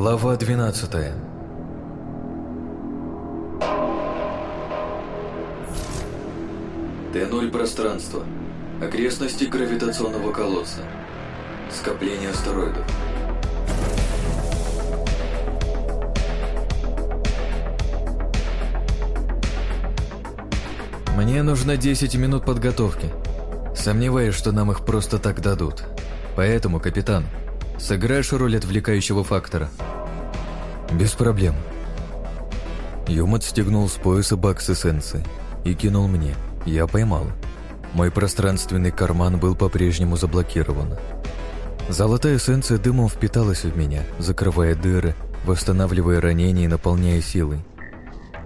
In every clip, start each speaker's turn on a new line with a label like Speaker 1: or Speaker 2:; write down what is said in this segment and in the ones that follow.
Speaker 1: Глава 12 Т0 пространство. Окрестности гравитационного колодца. Скопление астероидов. Мне нужно 10 минут подготовки. Сомневаюсь, что нам их просто так дадут. Поэтому, капитан, сыграешь роль отвлекающего фактора? Без проблем. Юмат стегнул с пояса бакс эссенции и кинул мне. Я поймал. Мой пространственный карман был по-прежнему заблокирован. Золотая эссенция дымом впиталась в меня, закрывая дыры, восстанавливая ранения и наполняя силой.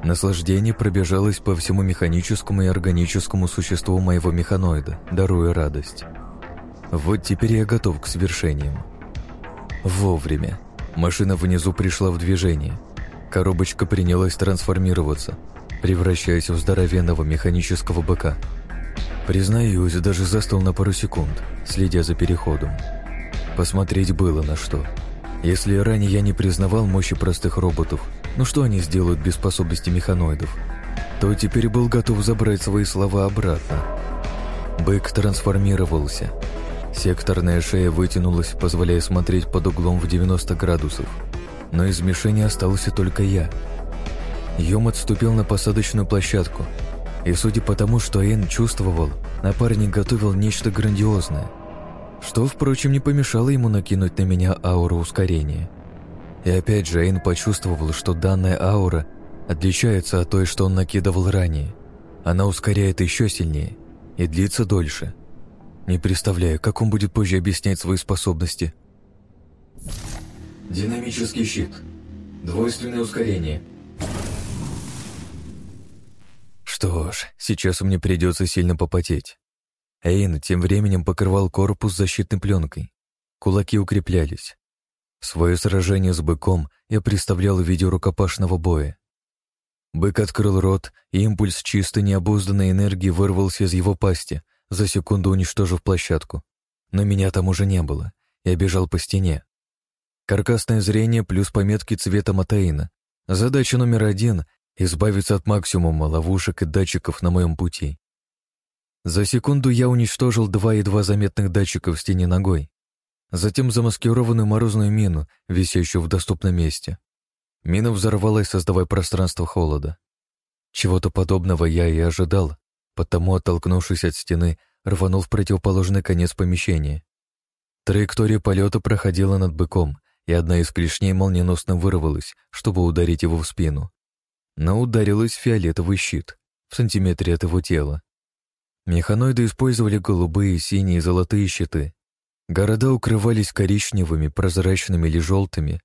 Speaker 1: Наслаждение пробежалось по всему механическому и органическому существу моего механоида, даруя радость. Вот теперь я готов к свершениям. Вовремя. Машина внизу пришла в движение. Коробочка принялась трансформироваться, превращаясь в здоровенного механического быка. Признаюсь, даже застыл на пару секунд, следя за переходом. Посмотреть было на что. Если ранее я не признавал мощи простых роботов, ну что они сделают без способности механоидов? То теперь был готов забрать свои слова обратно. Бык трансформировался. Секторная шея вытянулась, позволяя смотреть под углом в 90 градусов. Но из мишени остался только я. Йом отступил на посадочную площадку. И судя по тому, что Эйн чувствовал, напарник готовил нечто грандиозное. Что, впрочем, не помешало ему накинуть на меня ауру ускорения. И опять же Эйн почувствовал, что данная аура отличается от той, что он накидывал ранее. Она ускоряет еще сильнее и длится дольше. Не представляю, как он будет позже объяснять свои способности. Динамический щит. Двойственное ускорение. Что ж, сейчас мне придется сильно попотеть. Эйн тем временем покрывал корпус защитной пленкой. Кулаки укреплялись. Свое сражение с быком я представлял в виде рукопашного боя. Бык открыл рот, и импульс чистой необузданной энергии вырвался из его пасти, за секунду уничтожив площадку. Но меня там уже не было. Я бежал по стене. Каркасное зрение плюс пометки цвета Матаина. Задача номер один — избавиться от максимума ловушек и датчиков на моем пути. За секунду я уничтожил два едва заметных датчика в стене ногой, затем замаскированную морозную мину, висящую в доступном месте. Мина взорвалась, создавая пространство холода. Чего-то подобного я и ожидал, потому, оттолкнувшись от стены, рванул в противоположный конец помещения. Траектория полета проходила над быком, и одна из клешней молниеносно вырвалась, чтобы ударить его в спину. Но ударилась фиолетовый щит в сантиметре от его тела. Механоиды использовали голубые, синие и золотые щиты, Города укрывались коричневыми, прозрачными или желтыми.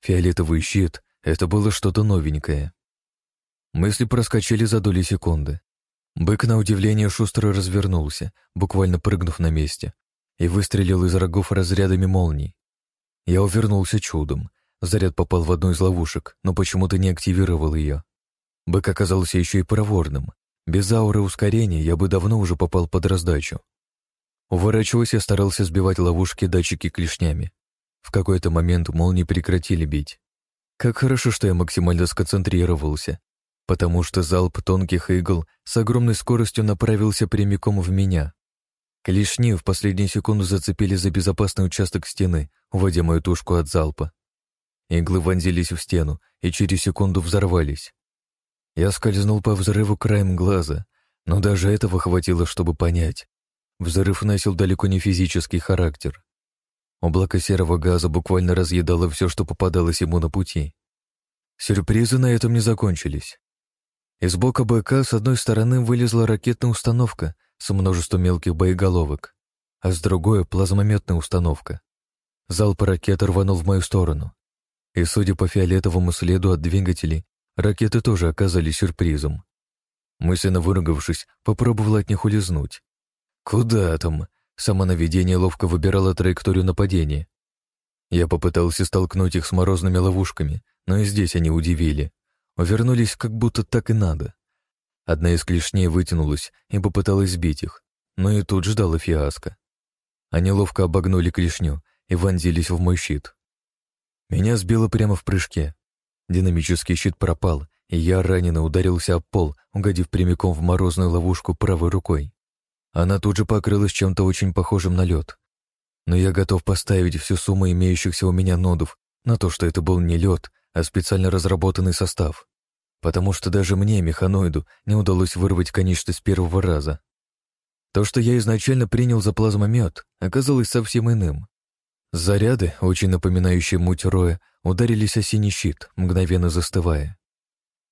Speaker 1: Фиолетовый щит — это было что-то новенькое. Мысли проскочили за доли секунды. Бык, на удивление, шустро развернулся, буквально прыгнув на месте, и выстрелил из рогов разрядами молний. Я увернулся чудом. Заряд попал в одну из ловушек, но почему-то не активировал ее. Бык оказался еще и проворным. Без ауры ускорения я бы давно уже попал под раздачу. Уворачиваясь, я старался сбивать ловушки датчики клешнями. В какой-то момент молнии прекратили бить. Как хорошо, что я максимально сконцентрировался, потому что залп тонких игл с огромной скоростью направился прямиком в меня. Клешни в последнюю секунду зацепили за безопасный участок стены, уводя мою тушку от залпа. Иглы вонзились в стену и через секунду взорвались. Я скользнул по взрыву краем глаза, но даже этого хватило, чтобы понять. Взрыв носил далеко не физический характер. Облако серого газа буквально разъедало все, что попадалось ему на пути. Сюрпризы на этом не закончились. Из бока БК с одной стороны вылезла ракетная установка с множеством мелких боеголовок, а с другой — плазмометная установка. Залп ракеты рванул в мою сторону. И, судя по фиолетовому следу от двигателей, ракеты тоже оказались сюрпризом. Мысленно выругавшись, попробовал от них улизнуть. Куда там? Самонаведение ловко выбирало траекторию нападения. Я попытался столкнуть их с морозными ловушками, но и здесь они удивили. Увернулись, как будто так и надо. Одна из клешней вытянулась и попыталась сбить их, но и тут ждала фиаско. Они ловко обогнули клешню и вонзились в мой щит. Меня сбило прямо в прыжке. Динамический щит пропал, и я ранено ударился об пол, угодив прямиком в морозную ловушку правой рукой. Она тут же покрылась чем-то очень похожим на лед. Но я готов поставить всю сумму имеющихся у меня нодов на то, что это был не лед, а специально разработанный состав. Потому что даже мне, механоиду, не удалось вырвать конечность первого раза. То, что я изначально принял за плазмомет, оказалось совсем иным. Заряды, очень напоминающие муть роя, ударились о синий щит, мгновенно застывая.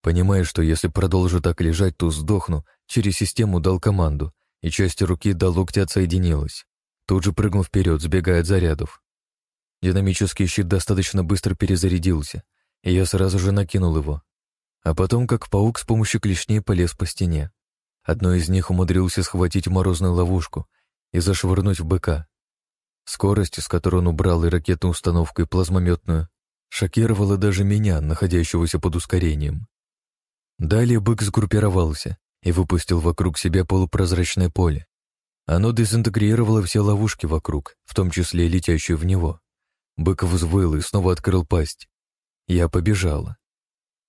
Speaker 1: Понимая, что если продолжу так лежать, то сдохну, через систему дал команду, и часть руки до локтя отсоединилась. Тут же прыгнул вперед, сбегая от зарядов. Динамический щит достаточно быстро перезарядился, я сразу же накинул его. А потом, как паук, с помощью клешней полез по стене. Одной из них умудрился схватить морозную ловушку и зашвырнуть в быка. Скорость, с которой он убрал и ракетную установку, и плазмометную, шокировала даже меня, находящегося под ускорением. Далее бык сгруппировался и выпустил вокруг себя полупрозрачное поле. Оно дезинтегрировало все ловушки вокруг, в том числе летящую в него. Бык взвыл и снова открыл пасть. Я побежала.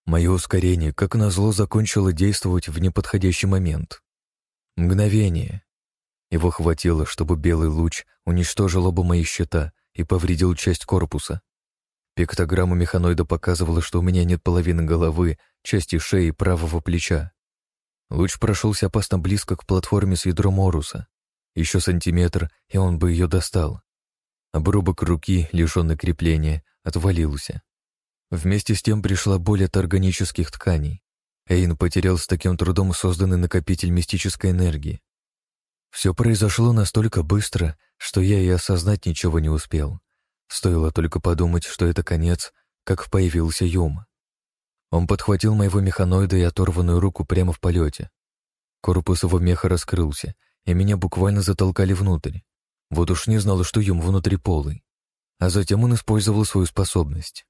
Speaker 1: Мое ускорение, как назло, закончило действовать в неподходящий момент. Мгновение. Его хватило, чтобы белый луч уничтожил оба мои щита и повредил часть корпуса. Пиктограмма механоида показывала, что у меня нет половины головы, части шеи и правого плеча. Луч прошелся опасно близко к платформе с ядром Оруса. Еще сантиметр, и он бы ее достал. Обрубок руки, лишенный крепления, отвалился. Вместе с тем пришла боль от органических тканей. Эйн потерял с таким трудом созданный накопитель мистической энергии. Все произошло настолько быстро, что я и осознать ничего не успел. Стоило только подумать, что это конец, как появился Юм. Он подхватил моего механоида и оторванную руку прямо в полете. Корпус его меха раскрылся, и меня буквально затолкали внутрь. Вот уж не знал, что Юм внутри полый. А затем он использовал свою способность.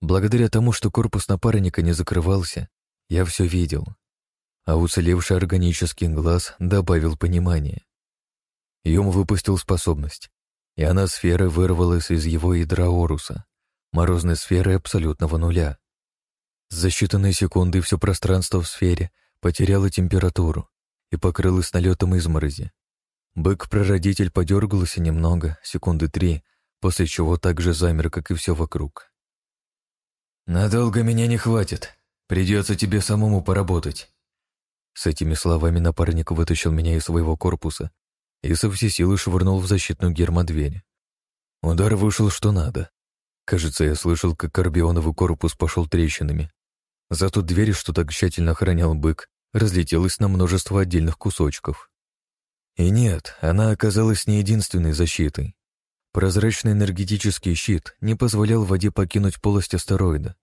Speaker 1: Благодаря тому, что корпус напарника не закрывался, я все видел. А уцелевший органический глаз добавил понимание. Юм выпустил способность, и она сферой вырвалась из его ядра Оруса, морозной сферы абсолютного нуля. За считанные секунды все пространство в сфере потеряло температуру и покрылось налетом изморози. Бык-прародитель подергался немного, секунды три, после чего так же замер, как и все вокруг. «Надолго меня не хватит. Придется тебе самому поработать». С этими словами напарник вытащил меня из своего корпуса и со всей силы швырнул в защитную гермодверь. Удар вышел что надо. Кажется, я слышал, как карбионовый корпус пошел трещинами. Зато дверь, что так тщательно охранял бык, разлетелась на множество отдельных кусочков. И нет, она оказалась не единственной защитой. Прозрачный энергетический щит не позволял воде покинуть полость астероида.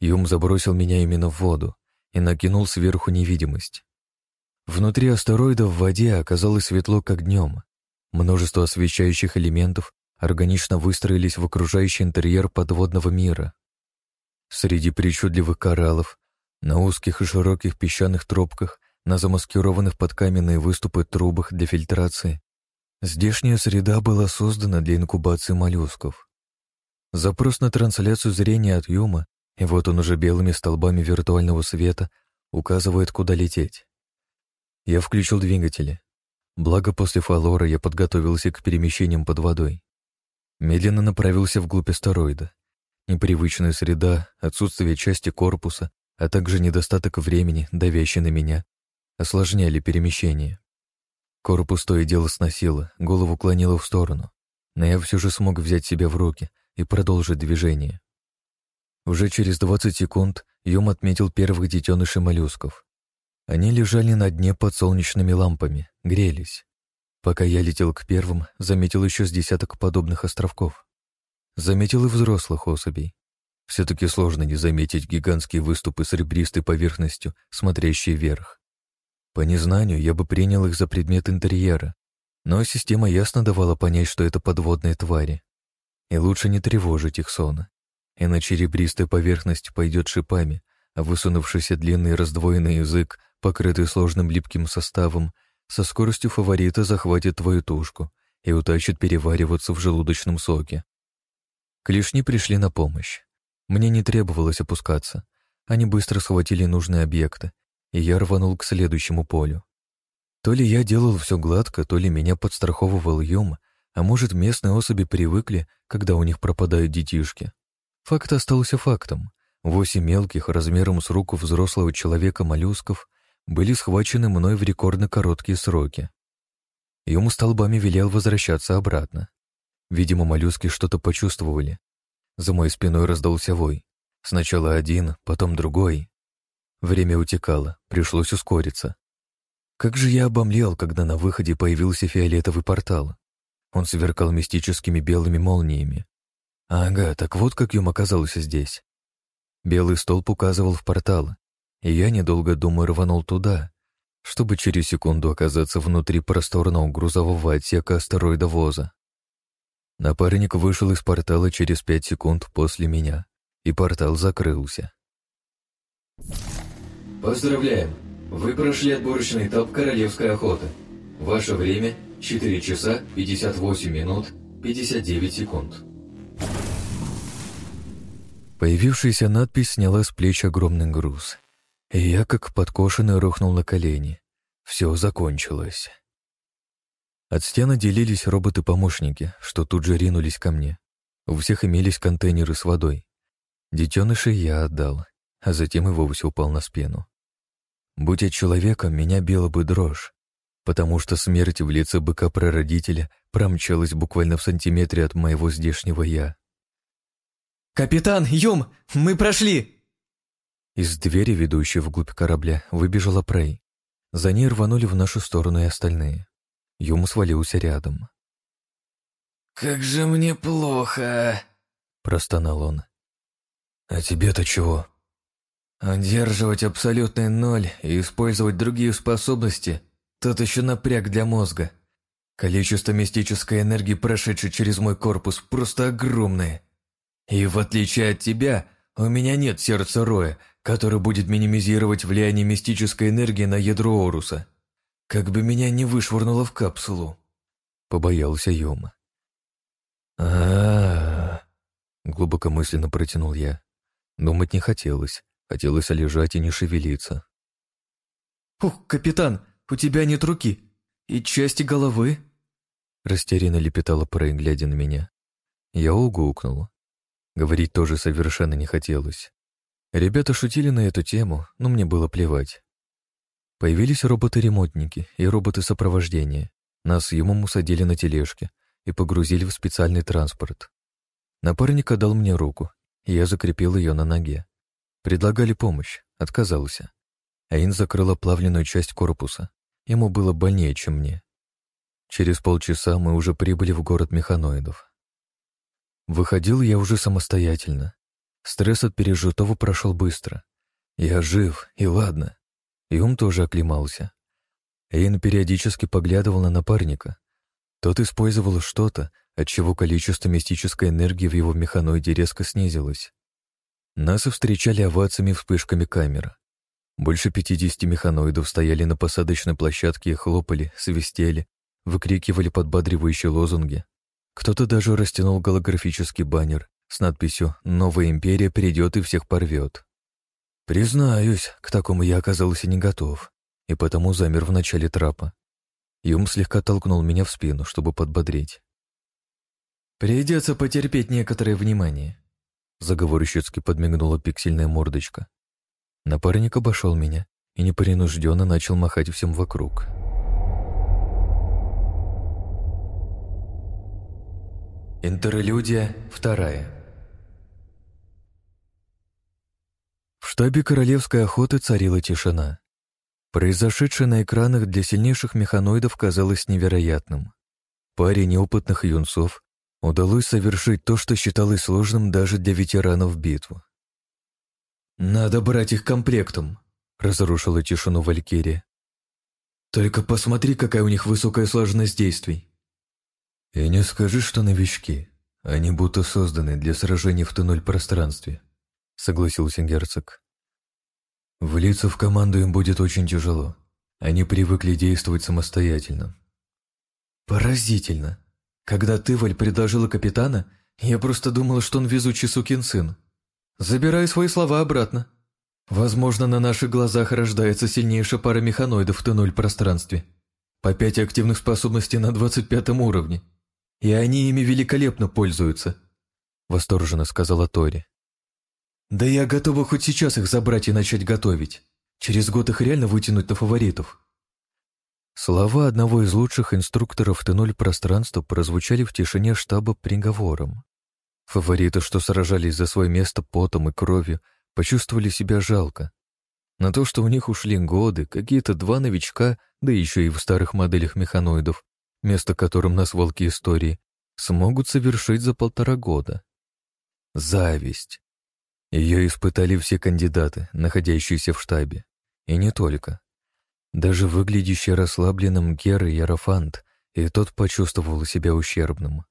Speaker 1: Юм забросил меня именно в воду и накинул сверху невидимость. Внутри астероида в воде оказалось светло, как днем. Множество освещающих элементов органично выстроились в окружающий интерьер подводного мира. Среди причудливых кораллов, на узких и широких песчаных тропках, на замаскированных под каменные выступы трубах для фильтрации Здешняя среда была создана для инкубации моллюсков. Запрос на трансляцию зрения от Юма, и вот он уже белыми столбами виртуального света указывает, куда лететь. Я включил двигатели. Благо, после фалора я подготовился к перемещениям под водой. Медленно направился вглубь астероида. Непривычная среда, отсутствие части корпуса, а также недостаток времени, давящий на меня, осложняли перемещение. Корпус то и дело сносило, голову клонило в сторону, но я все же смог взять себя в руки и продолжить движение. Уже через 20 секунд Юм отметил первых детенышей моллюсков. Они лежали на дне под солнечными лампами, грелись. Пока я летел к первым, заметил еще с десяток подобных островков. Заметил и взрослых особей. Все-таки сложно не заметить гигантские выступы с ребристой поверхностью, смотрящие вверх. По незнанию я бы принял их за предмет интерьера, но система ясно давала понять, что это подводные твари. И лучше не тревожить их сон, иначе ребристая поверхность пойдет шипами, а высунувшийся длинный раздвоенный язык, покрытый сложным липким составом, со скоростью фаворита захватит твою тушку и утащит перевариваться в желудочном соке. Клешни пришли на помощь. Мне не требовалось опускаться. Они быстро схватили нужные объекты, и я рванул к следующему полю. То ли я делал все гладко, то ли меня подстраховывал Юм, а может, местные особи привыкли, когда у них пропадают детишки. Факт остался фактом. Восемь мелких, размером с руку взрослого человека моллюсков, были схвачены мной в рекордно короткие сроки. Ему столбами велел возвращаться обратно. Видимо, моллюски что-то почувствовали. За моей спиной раздался вой. Сначала один, потом другой. Время утекало, пришлось ускориться. Как же я обомлел, когда на выходе появился фиолетовый портал. Он сверкал мистическими белыми молниями. Ага, так вот как Юм оказался здесь. Белый столб указывал в портал, и я, недолго думая, рванул туда, чтобы через секунду оказаться внутри просторного грузового отсека астероидовоза. Напарник вышел из портала через пять секунд после меня, и портал закрылся.
Speaker 2: Поздравляем! Вы прошли отборочный этап «Королевская охота». Ваше время — 4 часа 58 минут 59 секунд.
Speaker 1: Появившаяся надпись сняла с плеч огромный груз, и я, как подкошенный, рухнул на колени. Все закончилось. От стен отделились роботы-помощники, что тут же ринулись ко мне. У всех имелись контейнеры с водой. Детенышей я отдал, а затем и вовсе упал на спину. Будь я человеком, меня била бы дрожь, потому что смерть в лице быка-прародителя промчалась буквально в сантиметре от моего здешнего «я».
Speaker 3: «Капитан, Юм, мы прошли!»
Speaker 1: Из двери, ведущей вглубь корабля, выбежала Прей. За ней рванули в нашу сторону и остальные. Юм свалился рядом.
Speaker 4: «Как же мне плохо!»
Speaker 1: — простонал он.
Speaker 4: «А тебе-то чего?» Удерживать абсолютный ноль и использовать другие способности – тот еще напряг для мозга. Количество мистической энергии, прошедшей через мой корпус, просто огромное. И в отличие от тебя, у меня нет сердца Роя, который будет минимизировать влияние мистической энергии на ядро Оруса. Как бы меня не вышвырнуло в капсулу.
Speaker 1: Побоялся Йома. а, -а, -а глубокомысленно протянул я. Думать не хотелось. Хотелось лежать и не шевелиться.
Speaker 3: «Ух, капитан, у тебя нет руки и части головы!»
Speaker 1: Растерянно лепетала Прей, глядя на меня. Я угукнул. Говорить тоже совершенно не хотелось. Ребята шутили на эту тему, но мне было плевать. Появились роботы-ремонтники и роботы сопровождения. Нас с Юмом усадили на тележке и погрузили в специальный транспорт. Напарник отдал мне руку, и я закрепил ее на ноге. Предлагали помощь, отказался. Аин закрыла плавленную часть корпуса. Ему было больнее, чем мне. Через полчаса мы уже прибыли в город механоидов. Выходил я уже самостоятельно. Стресс от пережитого прошел быстро. Я жив, и ладно. И ум тоже оклемался. Эйн периодически поглядывал на напарника. Тот использовал что-то, отчего количество мистической энергии в его механоиде резко снизилось. Нас встречали овациями вспышками камер. Больше пятидесяти механоидов стояли на посадочной площадке и хлопали, свистели, выкрикивали подбадривающие лозунги. Кто-то даже растянул голографический баннер с надписью «Новая империя придет и всех порвет». Признаюсь, к такому я оказался не готов, и потому замер в начале трапа. Юм слегка толкнул меня в спину, чтобы подбодрить.
Speaker 3: «Придется потерпеть некоторое внимание.
Speaker 1: Заговорщицки подмигнула пиксельная мордочка. Напарник обошел меня и непринужденно начал махать всем вокруг.
Speaker 2: Интерлюдия вторая.
Speaker 1: В штабе королевской охоты царила тишина. Произошедшее на экранах для сильнейших механоидов казалось невероятным. Паре неопытных юнцов удалось совершить то, что считалось сложным даже для ветеранов битвы.
Speaker 3: «Надо брать их комплектом», — разрушила тишину Валькирия. «Только посмотри, какая у них высокая сложность действий».
Speaker 1: «И не скажи, что новички. Они будто созданы для сражений в туннель пространстве», — согласился герцог. «Влиться в команду им будет очень тяжело. Они привыкли действовать самостоятельно».
Speaker 3: «Поразительно», когда ты, Валь, предложила капитана, Я просто думала, что он везучий сукин сын. Забираю свои слова обратно. Возможно, на наших глазах рождается сильнейшая пара механоидов в Т-0 пространстве. По пять активных способностей на 25 уровне. И они ими великолепно пользуются, восторженно сказала Тори. Да я готова хоть сейчас их забрать и начать готовить. Через год их реально вытянуть на фаворитов. Слова одного из лучших инструкторов Т-0 пространства прозвучали в тишине штаба приговором. Фавориты, что сражались за свое место потом и кровью, почувствовали себя жалко. На то, что у них ушли годы, какие-то два новичка, да еще и в старых моделях механоидов, место которым нас волки истории, смогут совершить за полтора года. Зависть. Ее испытали все кандидаты, находящиеся в штабе. И не только. Даже выглядящий расслабленным Гер и Ярофант, и тот почувствовал себя ущербным.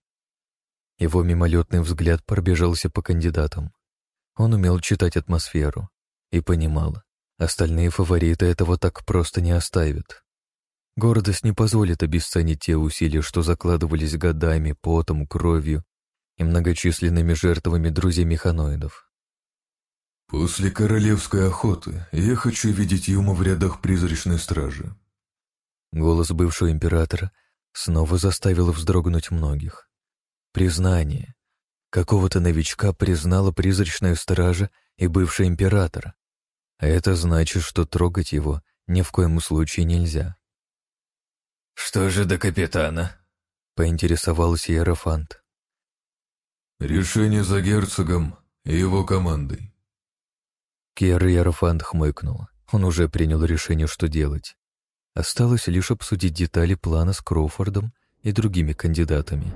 Speaker 3: Его мимолетный взгляд пробежался по кандидатам. Он умел читать атмосферу и понимал, остальные фавориты этого так просто не оставят. Гордость не позволит обесценить те усилия, что закладывались годами, потом, кровью и многочисленными жертвами друзей механоидов.
Speaker 5: «После королевской охоты я хочу видеть Юма в рядах призрачной стражи».
Speaker 3: Голос бывшего императора снова заставил вздрогнуть многих. Признание. Какого-то новичка признала призрачная стража и бывший император. А это значит, что трогать его ни в коем случае нельзя.
Speaker 4: «Что же до капитана?»
Speaker 3: — поинтересовался Иерофант.
Speaker 5: «Решение за герцогом и его командой».
Speaker 3: Кьер Иерофант хмыкнул. Он уже принял решение, что делать. Осталось лишь обсудить детали плана с Кроуфордом и другими кандидатами.